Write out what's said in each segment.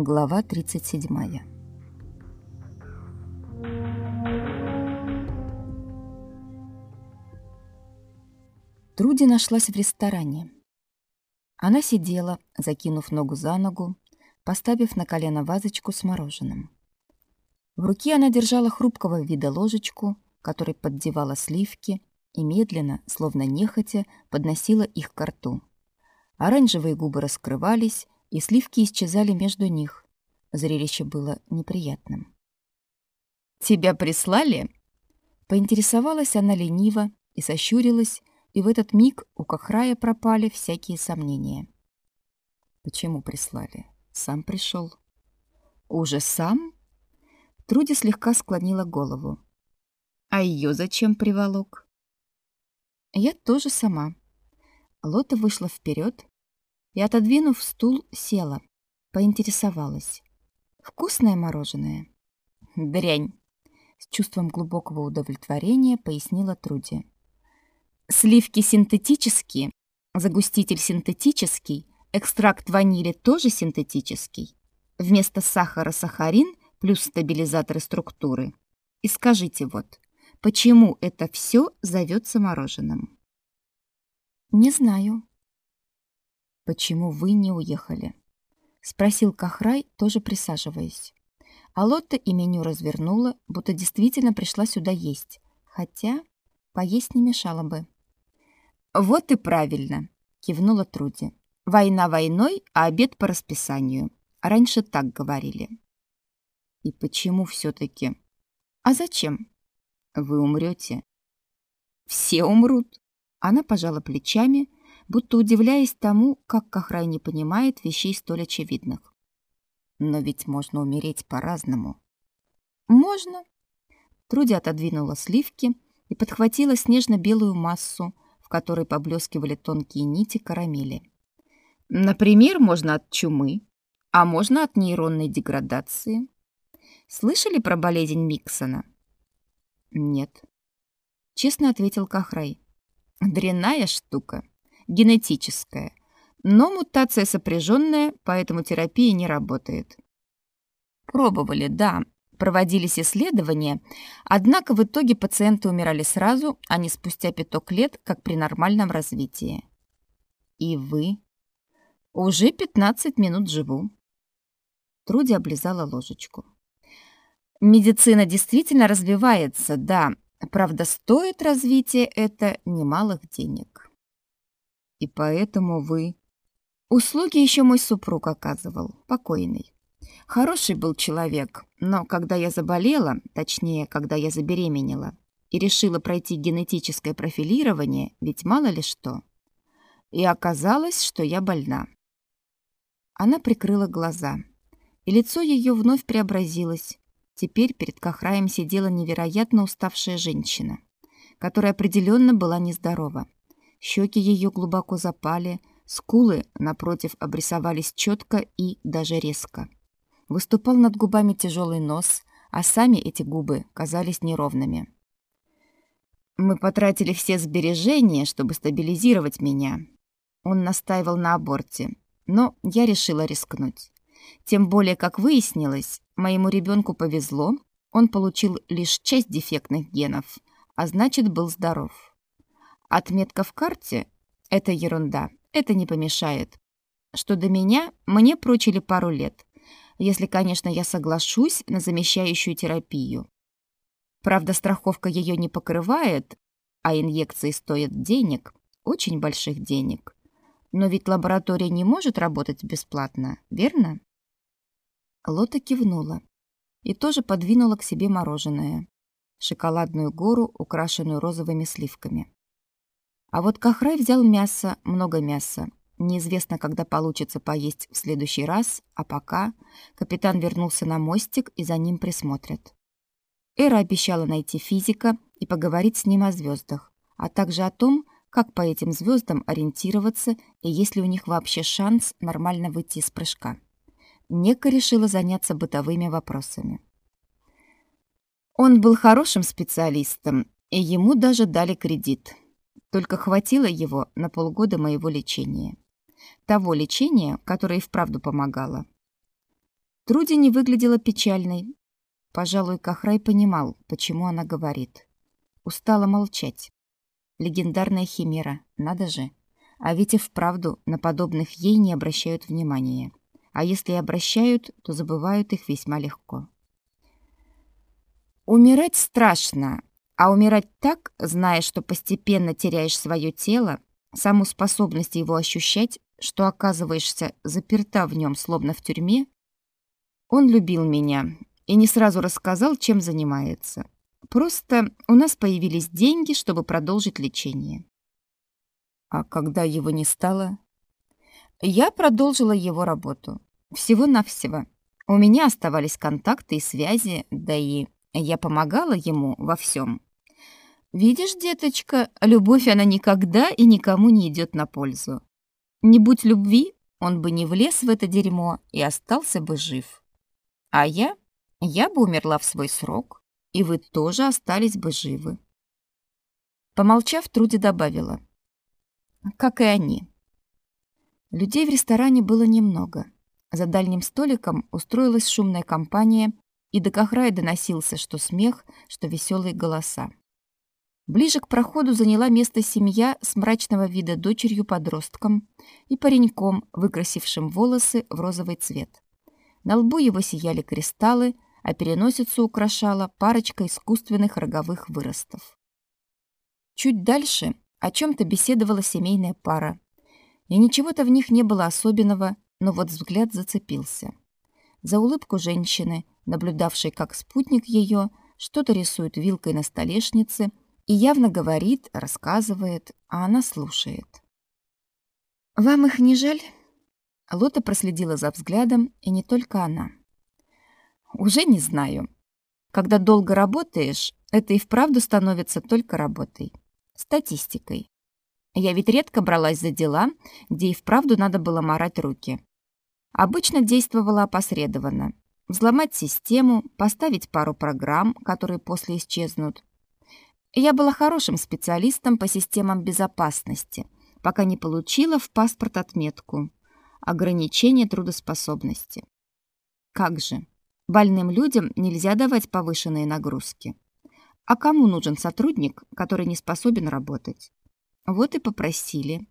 Глава 37. Труди нашлась в ресторане. Она сидела, закинув ногу за ногу, поставив на колено вазочку с мороженым. В руке она держала хрупкого вида ложечку, которой поддевала сливки и медленно, словно нехотя, подносила их к рту. Оранжевые губы раскрывались, и сливки исчезали между них. Зрелище было неприятным. «Тебя прислали?» Поинтересовалась она лениво и сощурилась, и в этот миг у Кахрая пропали всякие сомнения. «Почему прислали? Сам пришел». «Уже сам?» Труди слегка склонила голову. «А ее зачем приволок?» «Я тоже сама». Лота вышла вперед, и, отодвинув стул, села. Поинтересовалась. «Вкусное мороженое?» «Дрянь!» С чувством глубокого удовлетворения пояснила Труди. «Сливки синтетические, загуститель синтетический, экстракт ванили тоже синтетический. Вместо сахара сахарин плюс стабилизаторы структуры. И скажите вот, почему это все зовется мороженым?» «Не знаю», «Почему вы не уехали?» — спросил Кахрай, тоже присаживаясь. А Лотта и меню развернула, будто действительно пришла сюда есть, хотя поесть не мешало бы. «Вот и правильно!» — кивнула Труди. «Война войной, а обед по расписанию. Раньше так говорили». «И почему все-таки?» «А зачем?» «Вы умрете». «Все умрут». Она пожала плечами, будто удивляясь тому, как Кахрай не понимает вещей столь очевидных. Но ведь можно умереть по-разному. Можно. Труди отодвинула сливки и подхватила снежно-белую массу, в которой поблескивали тонкие нити карамели. Например, можно от чумы, а можно от нейронной деградации. Слышали про болезнь Миксона? Нет. Честно ответил Кахрай. Дрянная штука генетическая, но мутация сопряженная, поэтому терапия не работает. Пробовали, да, проводились исследования, однако в итоге пациенты умирали сразу, а не спустя пяток лет, как при нормальном развитии. И вы? Уже 15 минут живу. Труди облизала ложечку. Медицина действительно развивается, да, правда, стоит развитие это немалых денег. И поэтому вы... Услуги еще мой супруг оказывал, покойный. Хороший был человек, но когда я заболела, точнее, когда я забеременела, и решила пройти генетическое профилирование, ведь мало ли что. И оказалось, что я больна. Она прикрыла глаза, и лицо ее вновь преобразилось. Теперь перед Кахраем сидела невероятно уставшая женщина, которая определенно была нездорова. Щеки ее глубоко запали, скулы, напротив, обрисовались четко и даже резко. Выступал над губами тяжелый нос, а сами эти губы казались неровными. «Мы потратили все сбережения, чтобы стабилизировать меня». Он настаивал на аборте, но я решила рискнуть. Тем более, как выяснилось, моему ребенку повезло, он получил лишь часть дефектных генов, а значит, был здоров. Отметка в карте — это ерунда, это не помешает. Что до меня, мне прочили пару лет, если, конечно, я соглашусь на замещающую терапию. Правда, страховка ее не покрывает, а инъекции стоят денег, очень больших денег. Но ведь лаборатория не может работать бесплатно, верно? Лота кивнула и тоже подвинула к себе мороженое. Шоколадную гору, украшенную розовыми сливками. А вот Кахрай взял мясо, много мяса. Неизвестно, когда получится поесть в следующий раз, а пока капитан вернулся на мостик и за ним присмотрят. Эра обещала найти физика и поговорить с ним о звездах, а также о том, как по этим звездам ориентироваться и есть ли у них вообще шанс нормально выйти из прыжка. Нека решила заняться бытовыми вопросами. Он был хорошим специалистом, и ему даже дали кредит — только хватило его на полгода моего лечения. Того лечения, которое и вправду помогало. Труди не выглядела печальной. Пожалуй, Кахрай понимал, почему она говорит. Устала молчать. Легендарная химера, надо же. А ведь и вправду на подобных ей не обращают внимания. А если и обращают, то забывают их весьма легко. Умирать страшно, а умирать так, зная, что постепенно теряешь свое тело, саму способность его ощущать, что оказываешься заперта в нем, словно в тюрьме, он любил меня и не сразу рассказал, чем занимается. Просто у нас появились деньги, чтобы продолжить лечение. А когда его не стало, я продолжила его работу. Всего-навсего. У меня оставались контакты и связи, да и я помогала ему во всем. Видишь, деточка, любовь она никогда и никому не идет на пользу. Не будь любви, он бы не влез в это дерьмо и остался бы жив. А я? Я бы умерла в свой срок, и вы тоже остались бы живы. Помолчав, Труди добавила. Как и они. Людей в ресторане было немного. За дальним столиком устроилась шумная компания, и до Кахрая доносился что смех, что веселые голоса. Ближе к проходу заняла место семья с мрачного вида дочерью-подростком и пареньком, выкрасившим волосы в розовый цвет. На лбу его сияли кристаллы, а переносицу украшала парочка искусственных роговых выростов. Чуть дальше о чем-то беседовала семейная пара. И ничего-то в них не было особенного, но вот взгляд зацепился. За улыбку женщины, наблюдавшей, как спутник ее, что-то рисует вилкой на столешнице – и явно говорит, рассказывает, а она слушает. «Вам их не жаль?» Лота проследила за взглядом, и не только она. «Уже не знаю. Когда долго работаешь, это и вправду становится только работой. Статистикой. Я ведь редко бралась за дела, где и вправду надо было морать руки. Обычно действовала опосредованно. Взломать систему, поставить пару программ, которые после исчезнут, я была хорошим специалистом по системам безопасности, пока не получила в паспорт отметку ограничение трудоспособности. Как же? Больным людям нельзя давать повышенные нагрузки. А кому нужен сотрудник, который не способен работать? Вот и попросили.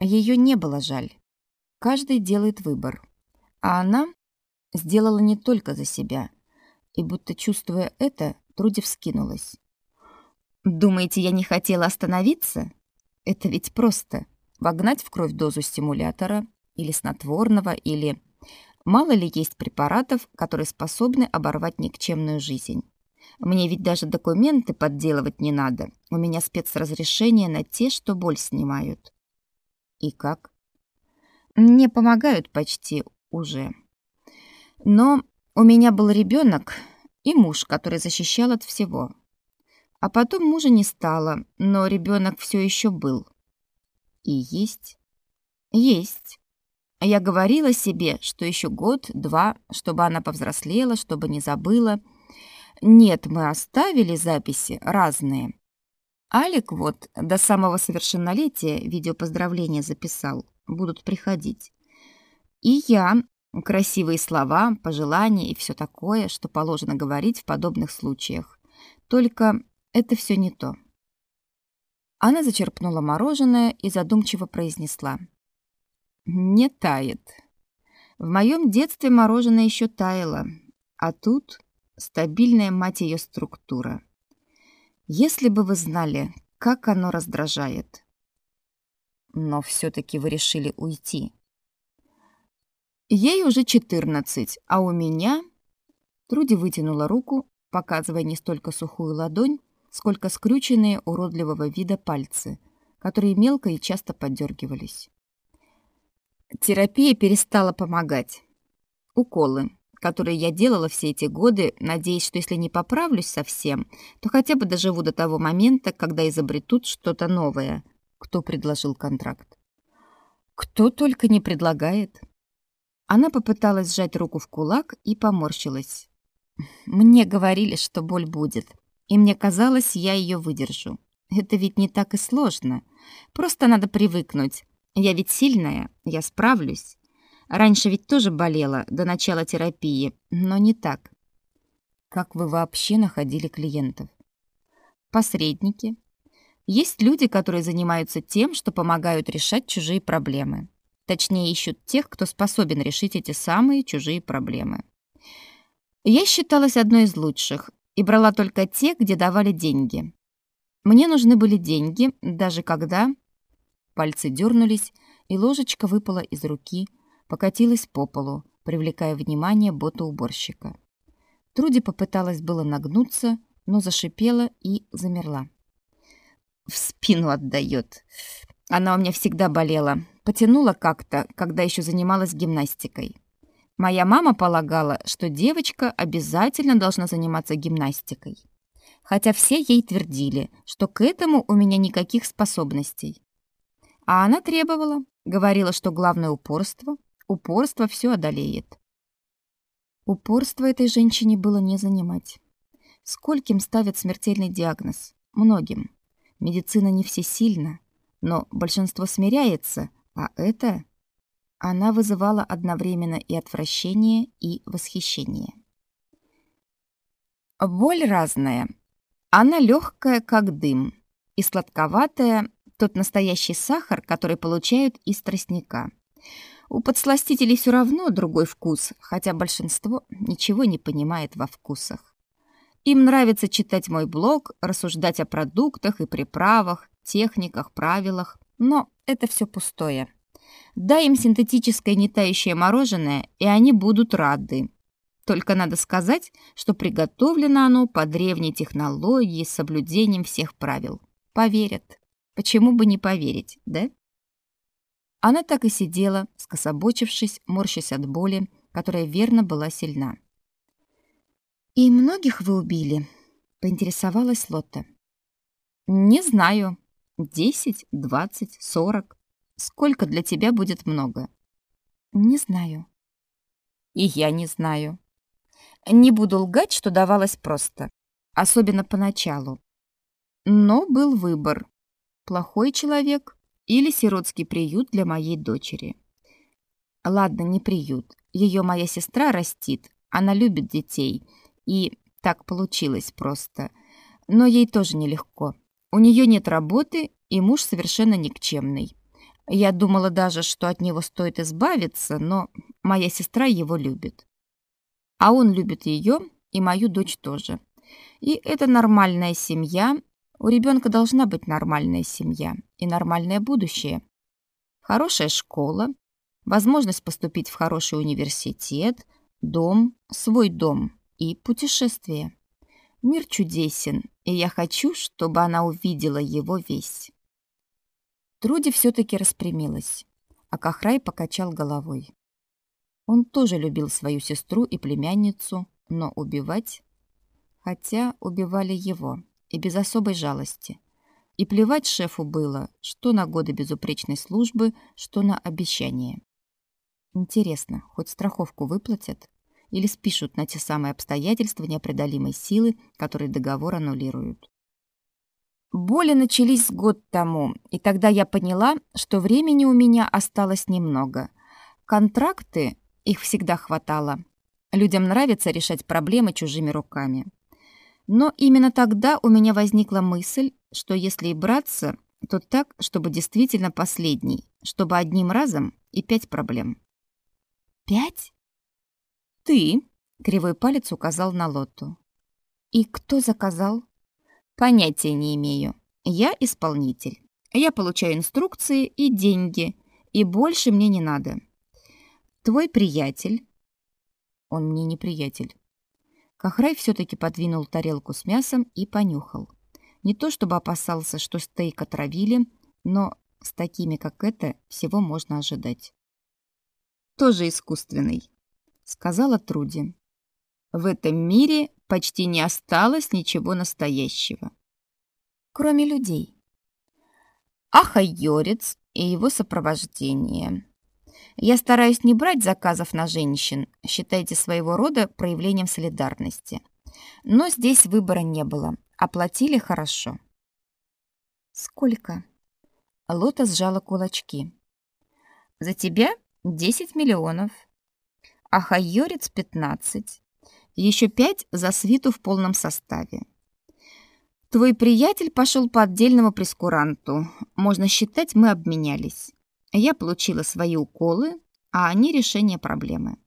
Ее не было жаль. Каждый делает выбор. А она сделала не только за себя. И будто чувствуя это, Труди вскинулась. «Думаете, я не хотела остановиться? Это ведь просто. Вогнать в кровь дозу стимулятора или снотворного, или... Мало ли есть препаратов, которые способны оборвать никчемную жизнь. Мне ведь даже документы подделывать не надо. У меня спецразрешение на те, что боль снимают. И как? Мне помогают почти уже. Но у меня был ребенок, и муж, который защищал от всего. А потом мужа не стало, но ребенок все еще был. И есть. Есть. Я говорила себе, что еще год-два, чтобы она повзрослела, чтобы не забыла. Нет, мы оставили записи разные. Алик вот до самого совершеннолетия видео поздравления записал. Будут приходить. И я Красивые слова, пожелания и все такое, что положено говорить в подобных случаях. Только это все не то. Она зачерпнула мороженое и задумчиво произнесла. «Не тает. В моем детстве мороженое еще таяло, а тут стабильная мать ее структура. Если бы вы знали, как оно раздражает. Но все-таки вы решили уйти. Ей уже 14, а у меня... Труди вытянула руку, показывая не столько сухую ладонь, сколько скрюченные уродливого вида пальцы, которые мелко и часто подергивались. Терапия перестала помогать. Уколы, которые я делала все эти годы, надеясь, что если не поправлюсь совсем, то хотя бы доживу до того момента, когда изобретут что-то новое. Кто предложил контракт? Кто только не предлагает. Она попыталась сжать руку в кулак и поморщилась. Мне говорили, что боль будет, и мне казалось, я ее выдержу. Это ведь не так и сложно. Просто надо привыкнуть. Я ведь сильная, я справлюсь. Раньше ведь тоже болела до начала терапии, но не так. Как вы вообще находили клиентов? Посредники. Есть люди, которые занимаются тем, что помогают решать чужие проблемы. Точнее, ищут тех, кто способен решить эти самые чужие проблемы. Я считалась одной из лучших и брала только те, где давали деньги. Мне нужны были деньги, даже когда... Пальцы дернулись, и ложечка выпала из руки, покатилась по полу, привлекая внимание ботоуборщика. Труди попыталась было нагнуться, но зашипела и замерла. В спину отдает. Она у меня всегда болела. Потянула как-то, когда еще занималась гимнастикой. Моя мама полагала, что девочка обязательно должна заниматься гимнастикой. Хотя все ей твердили, что к этому у меня никаких способностей. А она требовала, говорила, что главное упорство, упорство все одолеет. Упорство этой женщине было не занимать. Скольким ставят смертельный диагноз? Многим. Медицина не всесильна, но большинство смиряется, а это... Она вызывала одновременно и отвращение, и восхищение. Боль разная. Она легкая, как дым, и сладковатая, тот настоящий сахар, который получают из тростника. У подсластителей все равно другой вкус, хотя большинство ничего не понимает во вкусах. Им нравится читать мой блог, рассуждать о продуктах и приправах, техниках, правилах, но это все пустое. Дай им синтетическое нетающее мороженое, и они будут рады. Только надо сказать, что приготовлено оно по древней технологии с соблюдением всех правил. Поверят. Почему бы не поверить, да? Она так и сидела, скособочившись, морщась от боли, которая верно была сильна. «И многих вы убили?» — поинтересовалась Лотта. «Не знаю. Десять, двадцать, сорок. Сколько для тебя будет много?» «Не знаю». «И я не знаю. Не буду лгать, что давалось просто, особенно поначалу. Но был выбор плохой человек или сиротский приют для моей дочери. Ладно, не приют. Ее моя сестра растит. Она любит детей. И так получилось просто. Но ей тоже нелегко. У нее нет работы, и муж совершенно никчемный. Я думала даже, что от него стоит избавиться, но моя сестра его любит. А он любит ее и мою дочь тоже. И это нормальная семья, у ребенка должна быть нормальная семья и нормальное будущее. Хорошая школа, возможность поступить в хороший университет, дом, свой дом и путешествие. Мир чудесен, и я хочу, чтобы она увидела его весь. Труди все-таки распрямилась, а Кахрай покачал головой. Он тоже любил свою сестру и племянницу, но убивать... Хотя убивали его и без особой жалости. И плевать шефу было, что на годы безупречной службы, что на обещание. Интересно, хоть страховку выплатят? Или спишут на те самые обстоятельства непреодолимой силы, которые договор аннулируют? Боли начались год тому, и тогда я поняла, что времени у меня осталось немного. Контракты, их всегда хватало. Людям нравится решать проблемы чужими руками. Но именно тогда у меня возникла мысль, что если и браться, то так, чтобы действительно последний, чтобы одним разом и пять проблем. Пять? Ты, кривой палец указал на Лоту. И кто заказал? Понятия не имею. Я исполнитель. Я получаю инструкции и деньги, и больше мне не надо. Твой приятель. Он мне не приятель. Кахрай все-таки подвинул тарелку с мясом и понюхал. Не то чтобы опасался, что стейк отравили, но с такими, как это, всего можно ожидать. «Тоже искусственный», — сказала Труди. «В этом мире почти не осталось ничего настоящего. Кроме людей. Ахайорец и его сопровождение. Я стараюсь не брать заказов на женщин, считайте своего рода проявлением солидарности. Но здесь выбора не было. Оплатили хорошо. Сколько? Лота сжала кулачки. За тебя 10 миллионов. А Хайорец 15. Еще 5 за свиту в полном составе. Твой приятель пошел по отдельному прескуранту. Можно считать, мы обменялись. Я получила свои уколы, а они решение проблемы.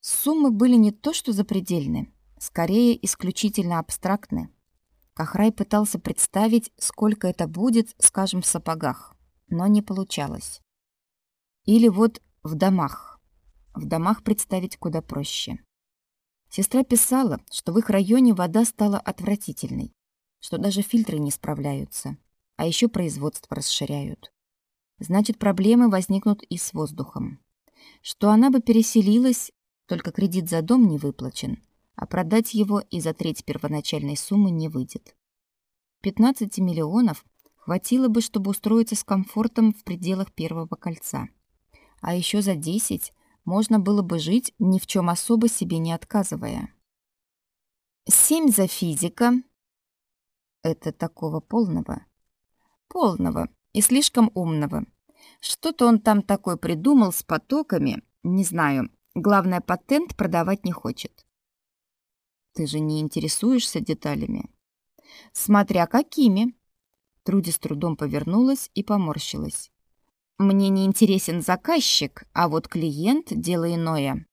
Суммы были не то что запредельны, скорее исключительно абстрактны. Кахрай пытался представить, сколько это будет, скажем, в сапогах, но не получалось. Или вот в домах. В домах представить куда проще. Сестра писала, что в их районе вода стала отвратительной, что даже фильтры не справляются, а еще производство расширяют. Значит, проблемы возникнут и с воздухом. Что она бы переселилась, только кредит за дом не выплачен, а продать его и за треть первоначальной суммы не выйдет. 15 миллионов хватило бы, чтобы устроиться с комфортом в пределах первого кольца. А еще за 10 можно было бы жить, ни в чем особо себе не отказывая. Семь за физика. Это такого полного. Полного и слишком умного. Что-то он там такой придумал с потоками, не знаю. Главное, патент продавать не хочет. Ты же не интересуешься деталями. Смотря какими. Труди с трудом повернулась и поморщилась. Мне не интересен заказчик, а вот клиент — дело иное.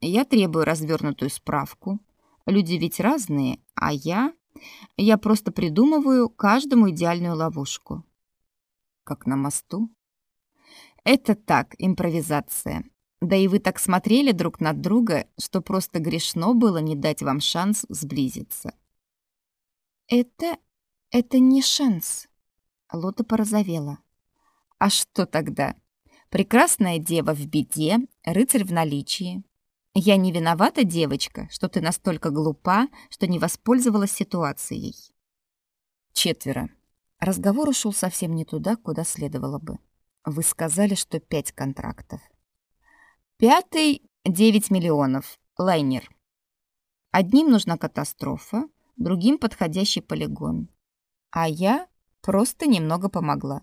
Я требую развернутую справку. Люди ведь разные, а я... Я просто придумываю каждому идеальную ловушку. Как на мосту? Это так, импровизация. Да и вы так смотрели друг на друга, что просто грешно было не дать вам шанс сблизиться. Это... это не шанс. Лота порозовела. А что тогда? Прекрасная дева в беде, рыцарь в наличии. Я не виновата, девочка, что ты настолько глупа, что не воспользовалась ситуацией. Четверо. Разговор ушел совсем не туда, куда следовало бы. Вы сказали, что пять контрактов. Пятый — девять миллионов. Лайнер. Одним нужна катастрофа, другим — подходящий полигон. А я просто немного помогла.